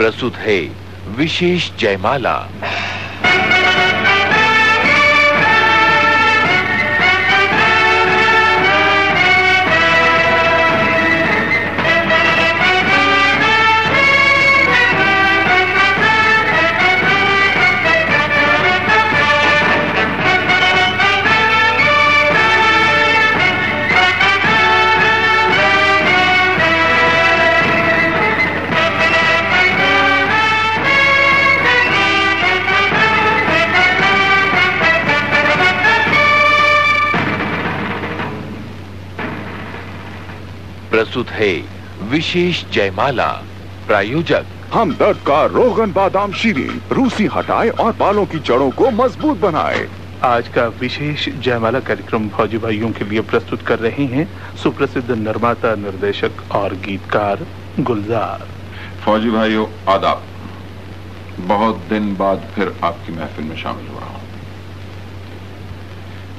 प्रस्तुत है विशेष जयमाला। प्रस्तुत है विशेष जयमाला प्रायोजक। हम दर्द का रोगन बादाम शीरी रूसी हटाए और बालों की जड़ों को मज़बूत बनाए। आज का विशेष जयमाला कार्यक्रम फौजी भाइयों के लिए प्रस्तुत कर रहे हैं सुप्रसिद्ध निर्माता निर्देशक और गीतकार गुलजार। फौजी भाइयों आदाब। बहुत दिन बाद फिर आपकी महफिल में शामिल हो रहा हूँ।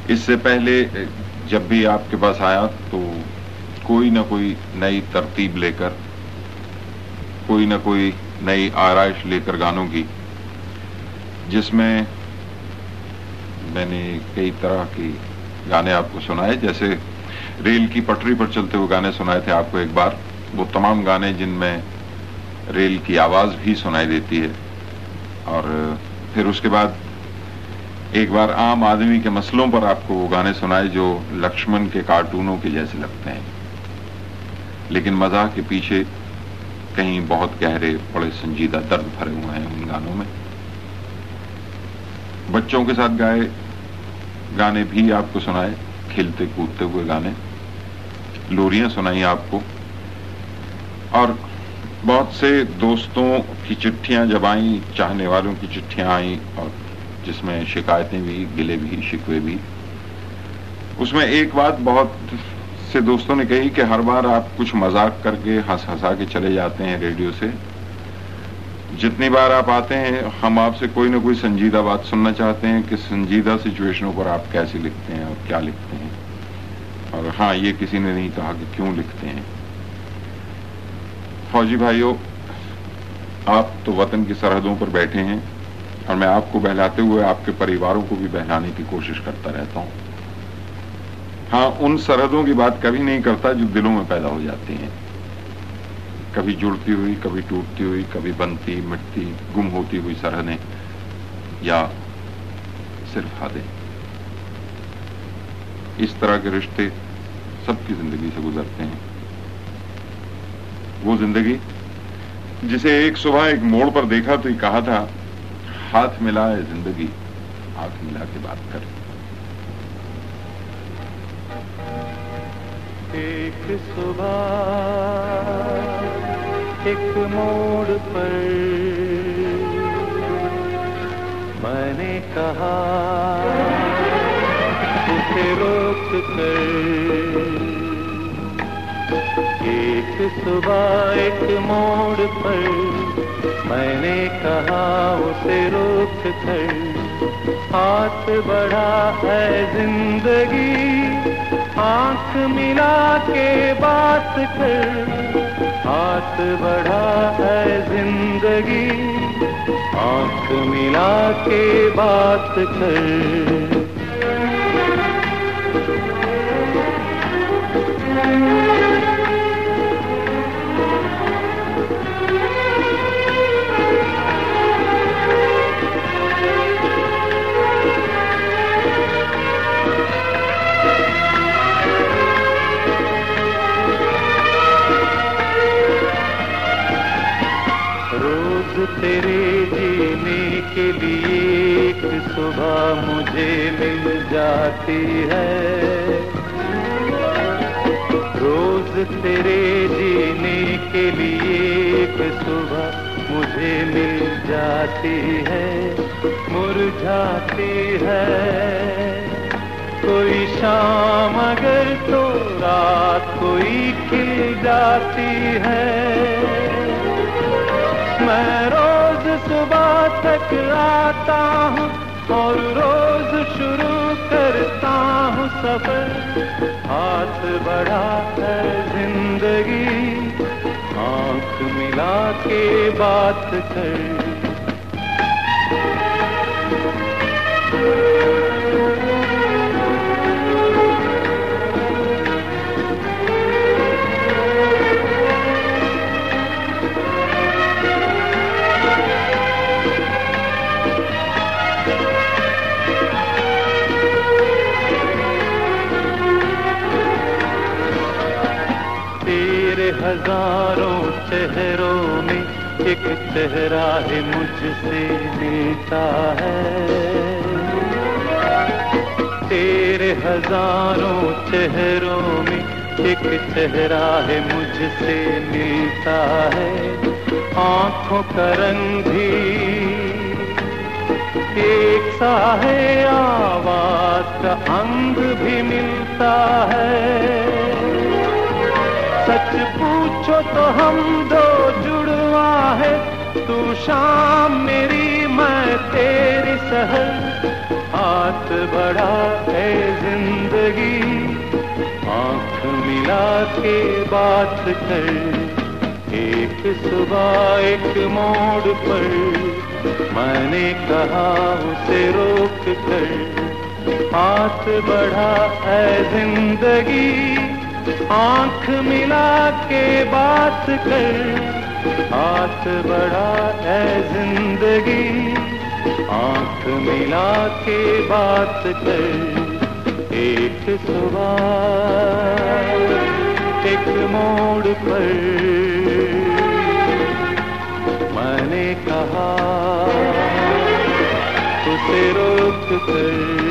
इससे पहले जब भी आपके पास आया तो कोई ना कोई नई तरतीब लेकर, कोई ना कोई नई आरइश लेकर गानों की, जिसमें मैंने कई तरह के गाने आपको सुनाए, जैसे रेल की पटरी पर चलते हुए गाने सुनाए थे आपको एक बार। वो तमाम गाने जिनमें रेल की आवाज़ भी सुनाई देती है। और फिर उसके बाद एक बार आम आदमी के मसलों पर आपको वो गाने सुनाए जो लक्ष्मण के कार्टूनों के जैसे लगते हैं। लेकिन मज़ाक के पीछे कहीं बहुत गहरे, बड़े संजीदा दर्द भरे हुए हैं उन गानों में। बच्चों के साथ गाए गाने भी आपको सुनाए, खेलते कूदते हुए गाने। लोरियाँ सुनाई आपको। और बहुत से दोस्तों की चिट्ठियाँ जब आई, चाहने वालों की चिट्ठियाँ आई, और जिसमें शिकायतें भी, गिले भी, शिकवे भी। उसमें एक बात बहुत से दोस्तों ने कही कि हर बार आप कुछ मज़ाक करके हंस हंसा के चले जाते हैं रेडियो से। जितनी बार आप आते हैं, हम आपसे कोई ना कोई संजीदा बात सुनना चाहते हैं कि संजीदा सिचुएशनों पर आप कैसे लिखते हैं और क्या लिखते हैं। और हाँ ये किसी ने नहीं कहा कि क्यों लिखते हैं। फौजी भाइयों, आप तो वतन की सरहदों पर बैठे हैं और मैं आपको बहलाते हुए आपके परिवारों को भी बहलाने की कोशिश करता रहता हूँ। हाँ उन सरहदों की बात कभी नहीं करता जो दिलों में पैदा हो जाती हैं। कभी जुड़ती हुई, कभी टूटती हुई, कभी बनती, मिटती, गुम होती हुई सरहदें, या सिर्फ़ हादे। इस तरह के रिश्ते सबकी ज़िंदगी से गुजरते हैं। वो ज़िंदगी, जिसे एक सुबह एक मोड़ पर देखा तो ये कहा था, हाथ मिलाए ज़िंदगी, हाथ मिला के बात करें। एक सुबह, एक मोड़ पर। मैंने कहा, उसे रोक कर। एक सुबह, एक मोड़ पर। मैंने कहा, उसे रोक कर। हाथ बढ़ा है ज़िंदगी। आँख मिला के बात कर। हाथ बढ़ा है ज़िंदगी। आँख मिला के बात कर। सुबह मुझे मिल जाती है। रोज तेरे जीने के लिए एक सुबह मुझे मिल जाती है। मुरझाती है। कोई शाम अगर तो रात कोई खिल जाती है। मैं रोज सुबह तक आता हूँ और रोज शुरू करता हूँ सफ़र। हाथ बढ़ा है ज़िंदगी, आँख मिला के बात कर। हज़ारों चेहरों में एक चेहरा है मुझसे मिलता है। तेरे हज़ारों चेहरों में एक चेहरा है मुझसे मिलता है। आँखों का रंग भी एक सा है, आवाज़ का अंग भी मिलता है। सच पूछो तो हम दो जुड़वा है। तू शाम मेरी, मैं तेरी सहर हाथ बढ़ा है ज़िंदगी, आँख मिला के बात कर। एक सुबह एक मोड़ पर, मैंने कहा उसे रोक कर। हाथ बढ़ा है ज़िंदगी आँख मिला के बात कर। हाथ बढ़ा है ज़िंदगी। आँख मिला के बात कर। एक सुबह, एक मोड़ पर। मैंने कहा, उसे रोक कर।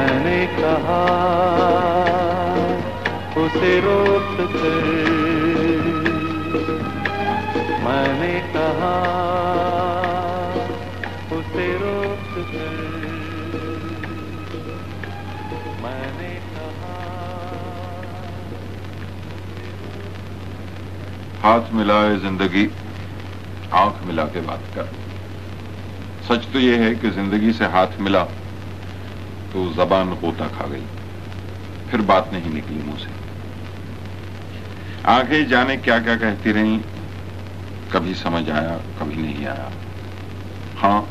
मैंने कहा, उसे रोक कर मैंने कहा, उसे रोक कर मैंने कहा, हाथ मिलाए ज़िंदगी, आँख मिला के बात कर। सच तो यह है कि ज़िंदगी से हाथ मिला तो जबान गोता खा गई। फिर बात नहीं निकली मुँह से। आगे जाने क्या क्या कहती रही, कभी समझ आया, कभी नहीं आया। हाँ,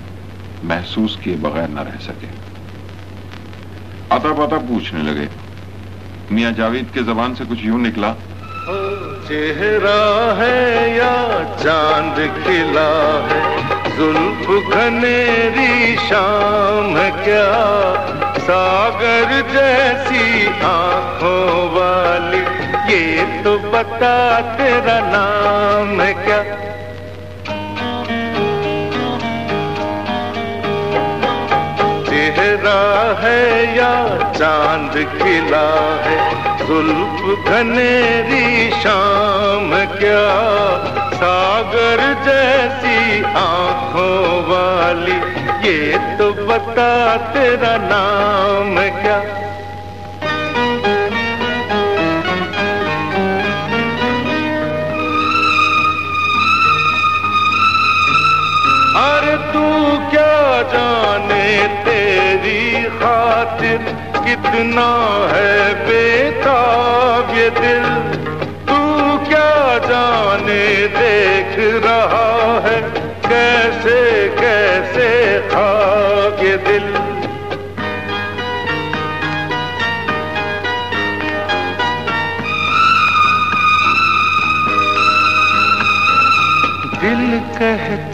महसूस किए बगैर न रह सके। आता पता पूछने लगे, मियाँ जावेद के जबान से कुछ यूँ निकला। चेहरा है या चाँद खिला है? जुल्फ घनेरी शाम है क्या? सागर जैसी आँखों वाली, ये तो बता तेरा नाम है क्या? चेहरा है या चाँद खिला है, जुल्फ घनेरी शाम क्या? सागर जैसी आँखों वाली ये तो बता तेरा नाम क्या? अरे तू क्या जाने तेरी खातिर कितना है बेताब ये दिल? तू क्या जाने देख रहा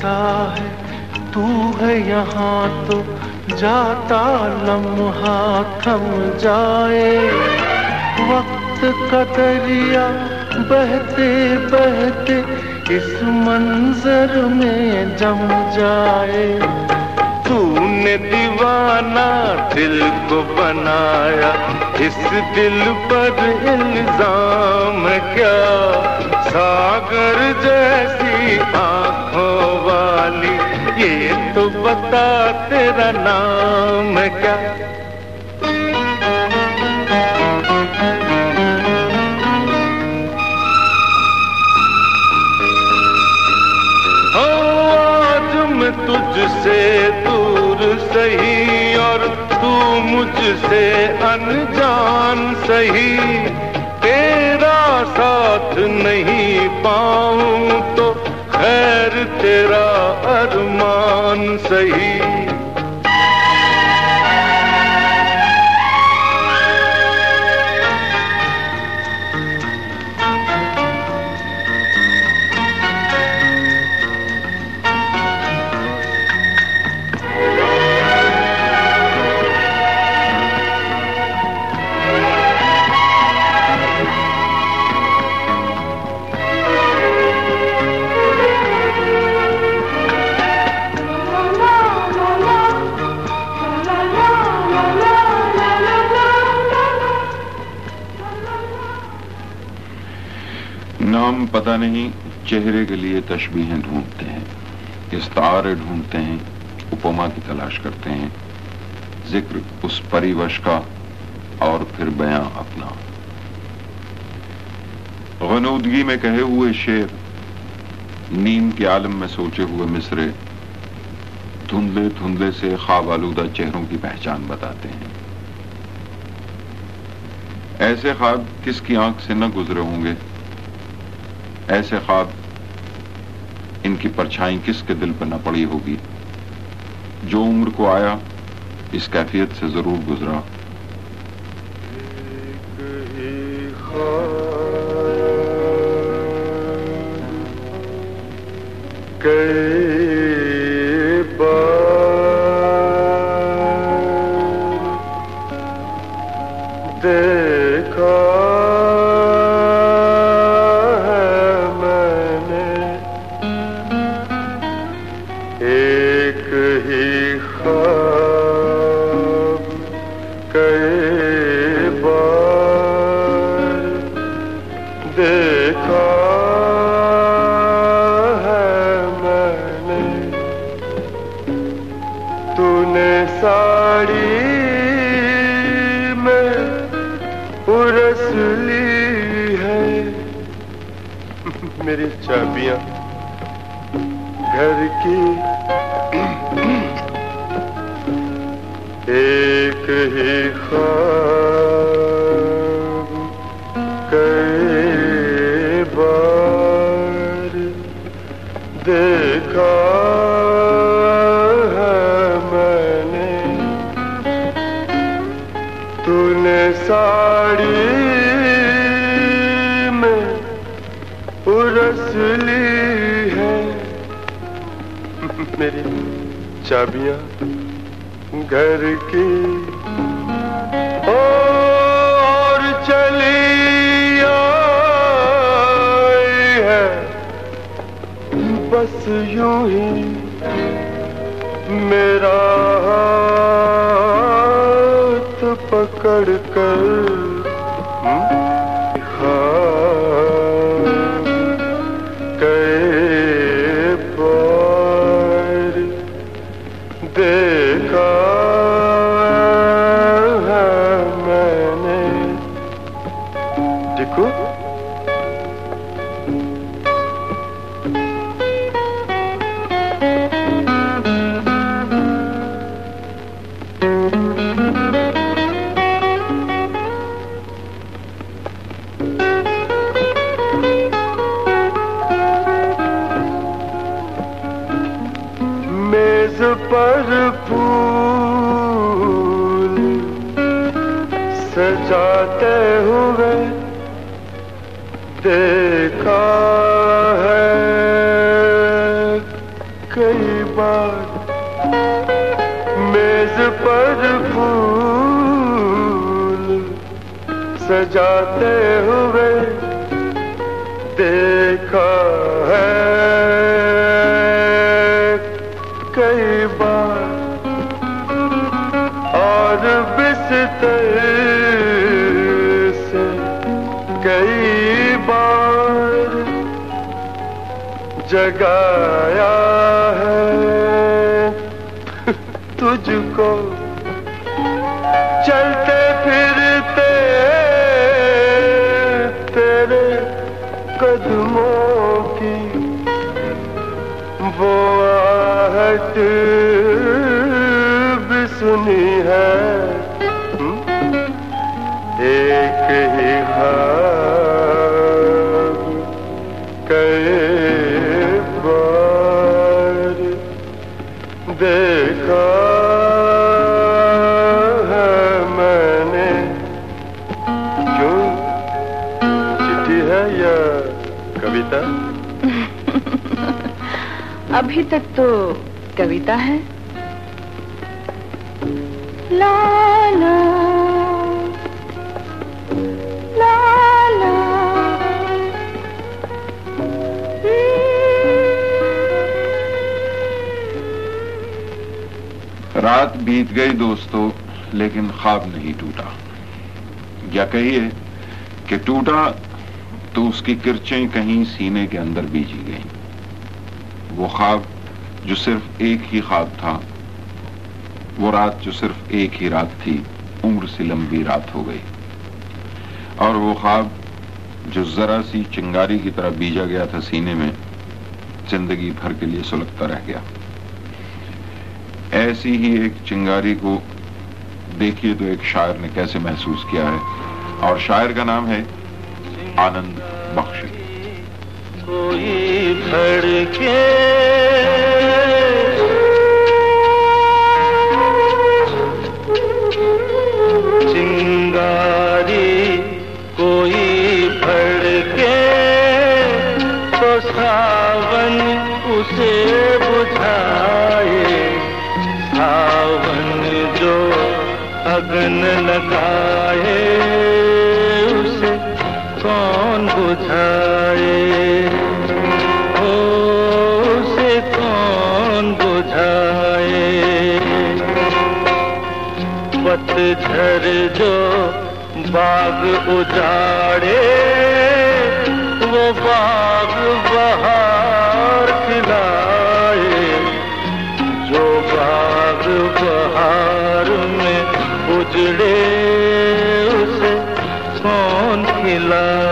कहता है, तू है यहाँ तो जाता, लम्हा थम जाए। वक्त का दरिया बहते बहते इस मंजर में जम जाए। तूने दीवाना दिल को बनाया, इस दिल पर इल्ज़ाम क्या? सागर जैसी आँखों वाली, ये तो बता तेरा नाम क्या? तुझसे दूर सही और तू मुझसे अनजान सही। तेरा साथ नहीं पाऊँ तो खैर तेरा अरमान सही। नाम पता नहीं, चेहरे के लिए तशबीहें ढूंढते हैं इस्तारे ढूंढते हैं, उपमा की तलाश करते हैं, ज़िक्र उस परिवश का और फिर बयां अपना। गनूदगी में कहे हुए शेर, नींद के आलम में सोचे हुए मिसरे धुंधले धुंधले से ख्वाब आलूदा चेहरों की पहचान बताते हैं। ऐसे ख्वाब किसकी आँख से न गुजरे होंगे? ऐसे ख्वाब, इनकी परछाई किसके दिल पर न पड़ी होगी? जो उम्र को आया, इस कैफियत से ज़रूर गुजरा। तूने साड़ी में है। मेरी चाबियाँ घर की यूँ ही मेरा हाथ पकड़ कर पर फूल सजाते हुए देखा है कई बार मेज पर फूल सजाते हुए देखा है। जगाया है। तुझको चलते फिरते तेरे कदमों की वो आहट भी सुनी है। अभी तक तो कविता है। ला ला। ला रात बीत गई दोस्तों, लेकिन ख्वाब नहीं टूटा। या कहिए कि टूटा तो उसकी किरचें कहीं सीने के अंदर बीजी गई। वो ख्वाब जो सिर्फ़ एक ही ख्वाब था। वो रात जो सिर्फ़ एक ही रात थी, उम्र से लंबी रात हो गई। और वो ख्वाब जो जरा सी चिंगारी की तरह बीजा गया था सीने में, ज़िंदगी भर के लिए सुलगता रह गया। ऐसी ही एक चिंगारी को देखिए तो एक शायर ने कैसे महसूस किया है। और शायर का नाम है आनंद बख्शी। कोई भड़के चिंगारी कोई भड़के तो सावन उसे बुझाए। सावन जो अग्न लगाए। पतझर जो बाग उजाड़े, वो बाग बहार खिलाए। जो बाग बहार में उजड़े, उसे कौन खिलाए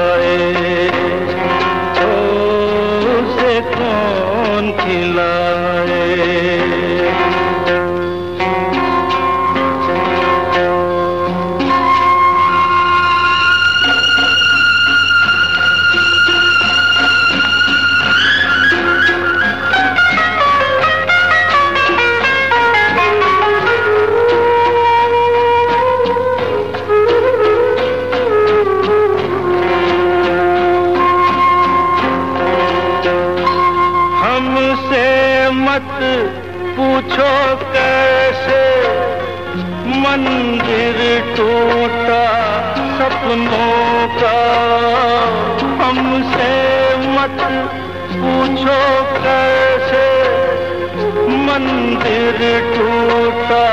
मंदिर टूटा,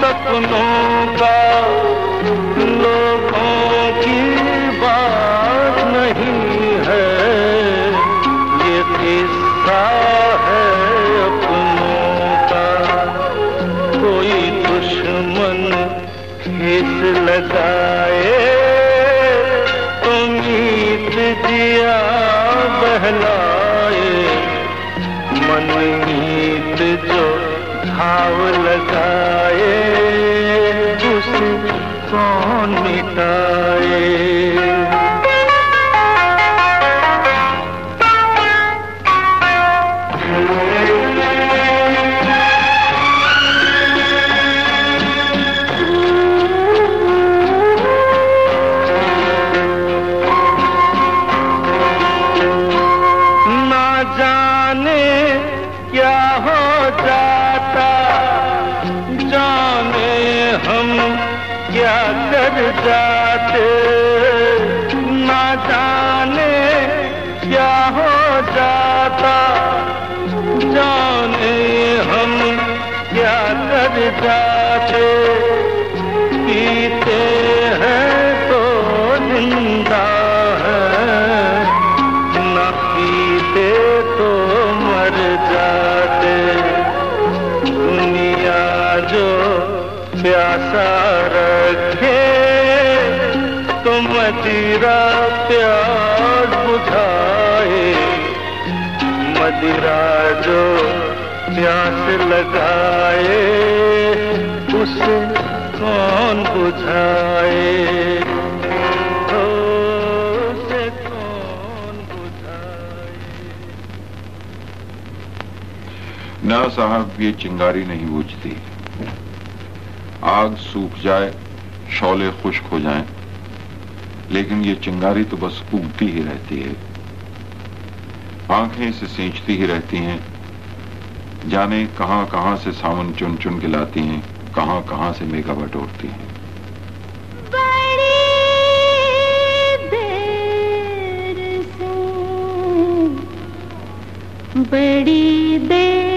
सपनों का, लोगों की बात नहीं है। ये किस्सा है अपनों का। कोई दुश्मन खीस लगाए पीते हैं तो ज़िंदा है। न पीते तो मर जाते। दुनिया जो प्यासा रखे तो मदिरा प्यास बुझाए। मदिरा जो प्यास लगाए उसे कौन बुझाए? ना साहब ये चिंगारी नहीं बूझती। आग सूख जाए शौले खुश्क हो जाएँ, लेकिन ये चिंगारी तो बस उगती ही रहती है। आँखें इसे सींचती ही रहती हैं। जाने कहाँ कहाँ से सावन चुन चुन के लाती हैं। कहाँ कहाँ से मेघावट उठती है। बड़ी देर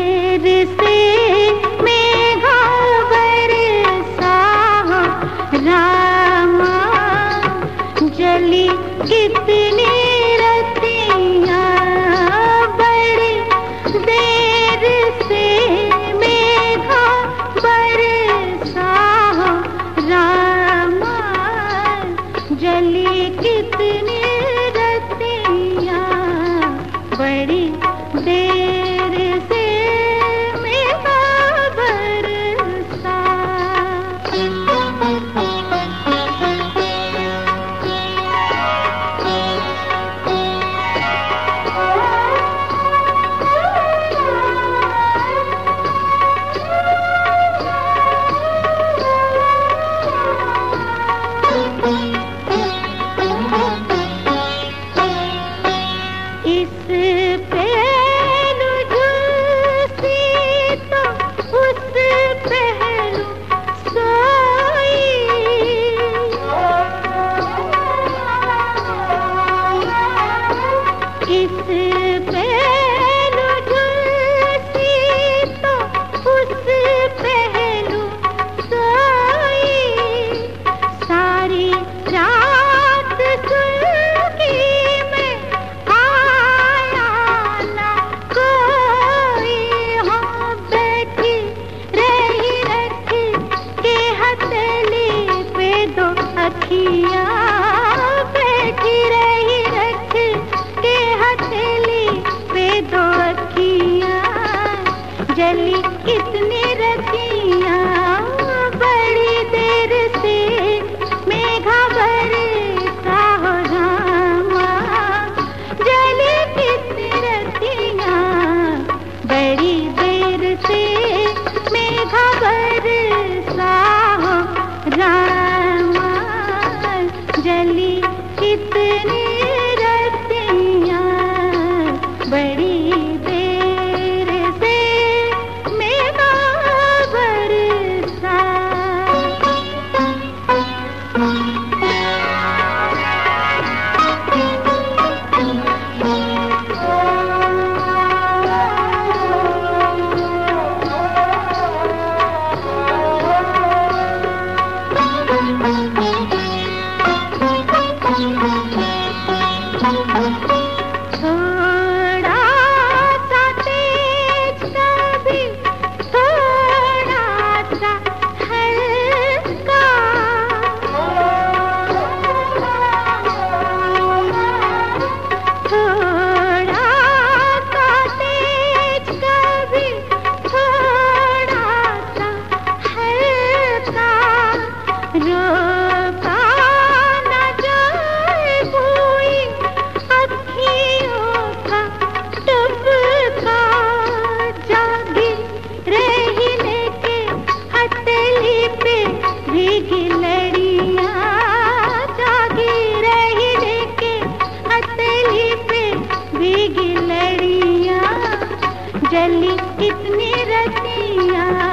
जली कितनी रतिया।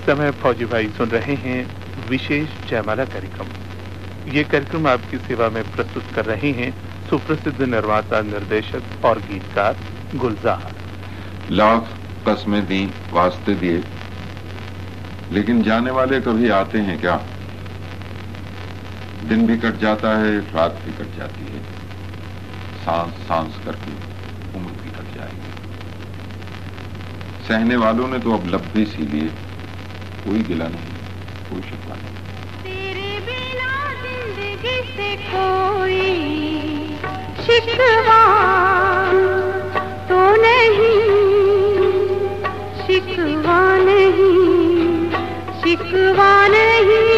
इस समय फौजी भाई सुन रहे हैं विशेष जयमाला कार्यक्रम। ये कार्यक्रम आपकी सेवा में प्रस्तुत कर रहे हैं सुप्रसिद्ध निर्माता, निर्देशक और गीतकार गुलजार। लाख कस्में दी, वास्ते दिए। लेकिन जाने वाले कभी आते हैं क्या? दिन भी कट जाता है, रात भी कट जाती है। सांस सांस करके उम्र भी कट जाएगी। सहने वालों ने तो अब लब भी सी लिए। कोई गिला नहीं, कोई शिकवा नहीं। तेरे बिना ज़िंदगी से कोई शिकवा तो नहीं, शिकवा नहीं शिकवा नहीं।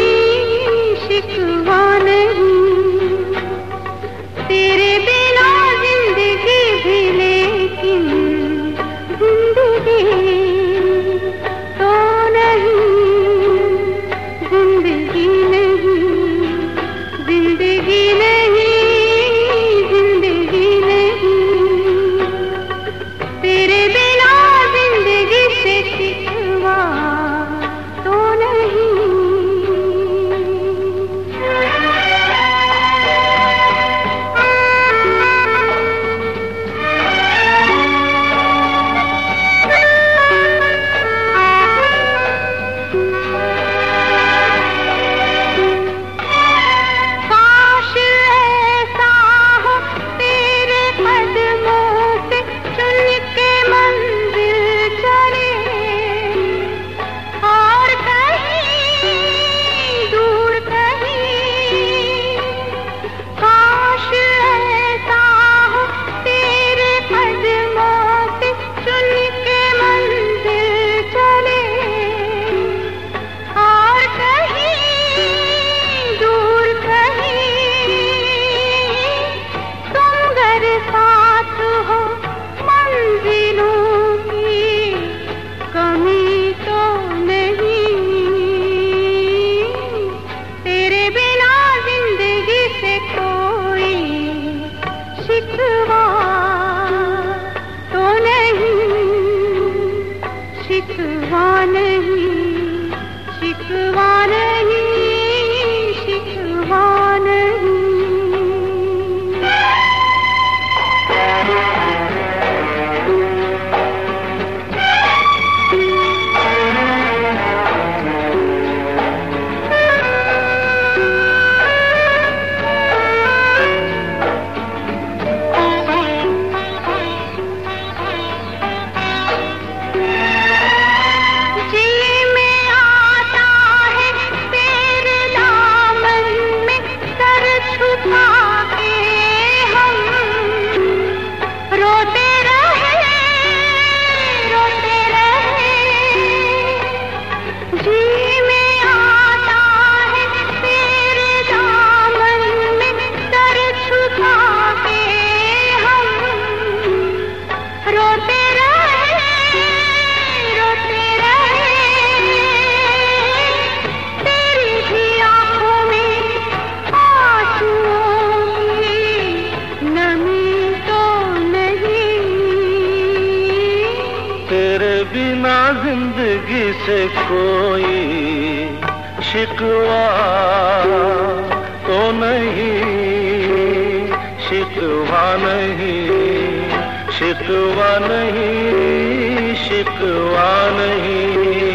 नहीं शिकवा नहीं शिकवा नहीं।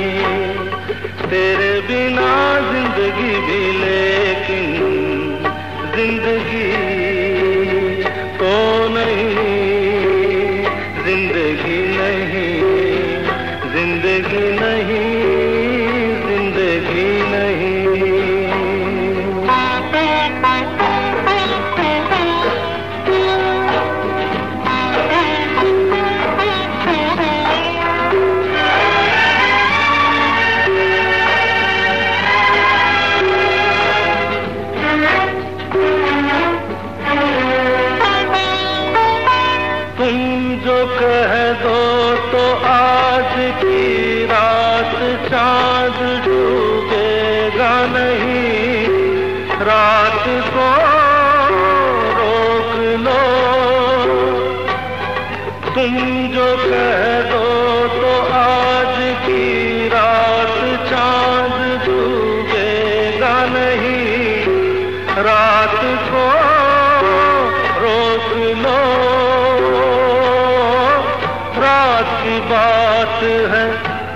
मौत है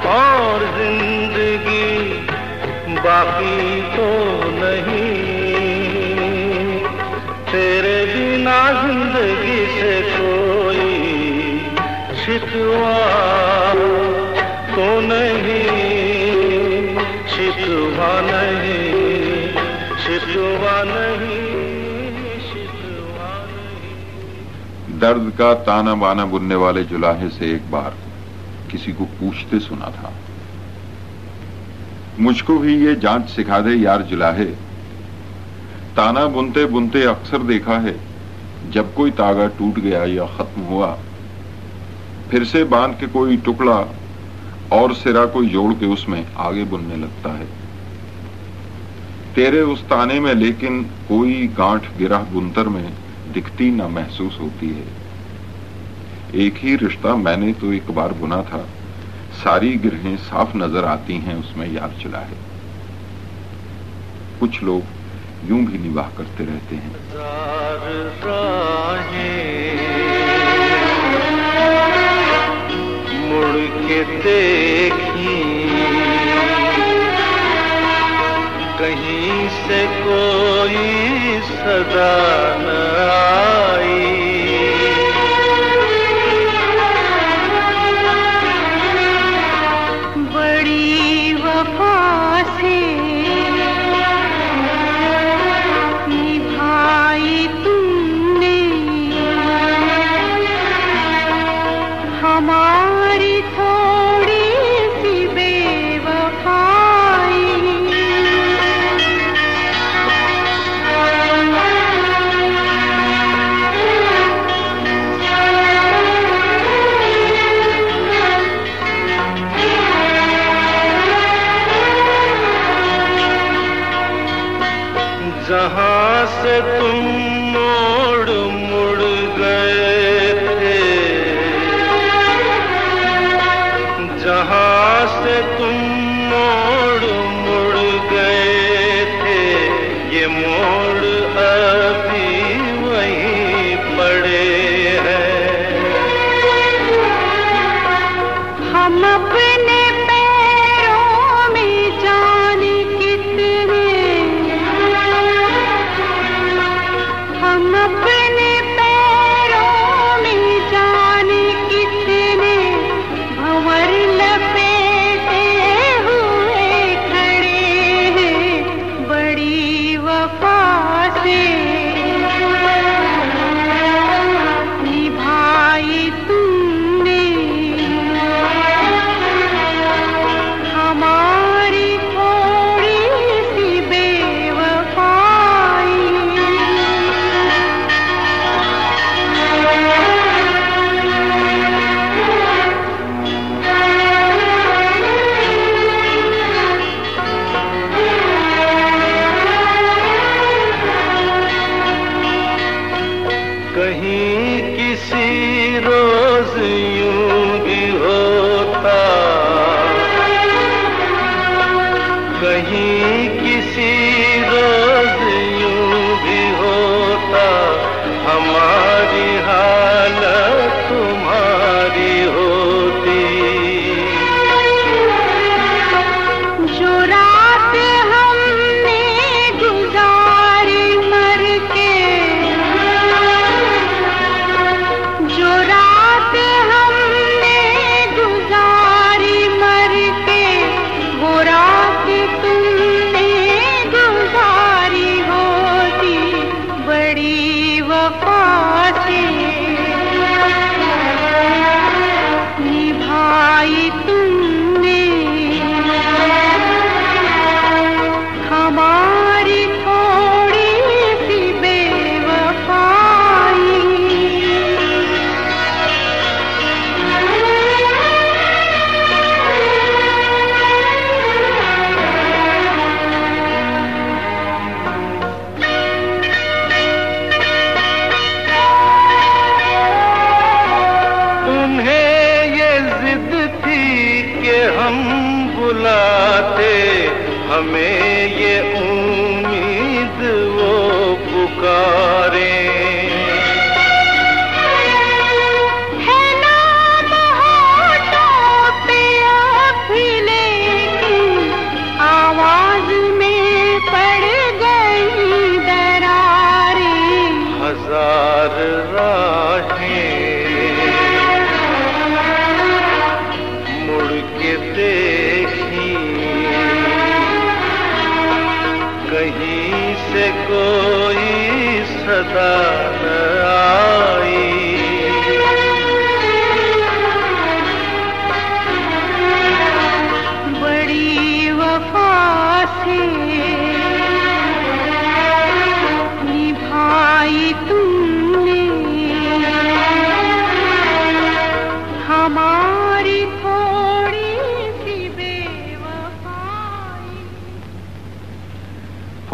और ज़िंदगी बाकी तो नहीं। तेरे बिना ज़िंदगी से कोई शिकवा तो नहीं, शिकवा नहीं शिकवा नहीं। दर्द का ताना बाना बुनने वाले जुलाहे से एक बार। किसी को पूछते सुना था। मुझको भी ये जाँच सिखा दे, यार जुलाहे। ताना बुनते बुनते अक्सर देखा है, जब कोई तागा टूट गया या खत्म हुआ, फिर से बाँध के कोई टुकड़ा और सिरा कोई जोड़ के उसमें आगे बुनने लगता है। तेरे उस ताने में लेकिन कोई गांठ गिरा बुनतर में दिखती ना महसूस होती है। एक ही रिश्ता मैंने तो एक बार बुना था। सारी गिरहें साफ़ नज़र आती हैं, उसमें यार चला है। कुछ लोग यूँ भी निवाह करते रहते हैं। मुड़ के कहीं से कोई सदा न आई। जहाँ से तुम मोड़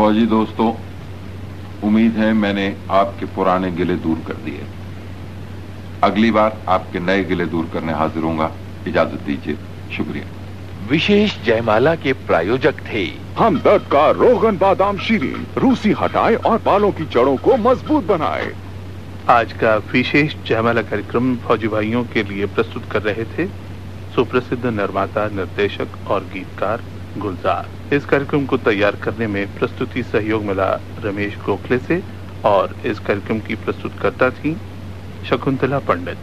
फौजी दोस्तों उम्मीद है मैंने आपके पुराने गिले दूर कर दिए। अगली बार आपके नए गिले दूर करने हाजिर होऊँगा। इजाज़त दीजिए। शुक्रिया। विशेष जयमाला के प्रायोजक थे। हम दर्द का रोगन बादाम शीरीन रूसी हटाए और बालों की जड़ों को मज़बूत बनाए। आज का विशेष जयमाला कार्यक्रम फौजी भाइयों के लिए प्रस्तुत कर रहे थे सुप्रसिद्ध निर्माता निर्देशक और गीतकार गुलजार। इस कार्यक्रम को तैयार करने में प्रस्तुति सहयोग मिला रमेश गोखले से और इस कार्यक्रम की प्रस्तुतकर्ता थी शकुंतला पंडित।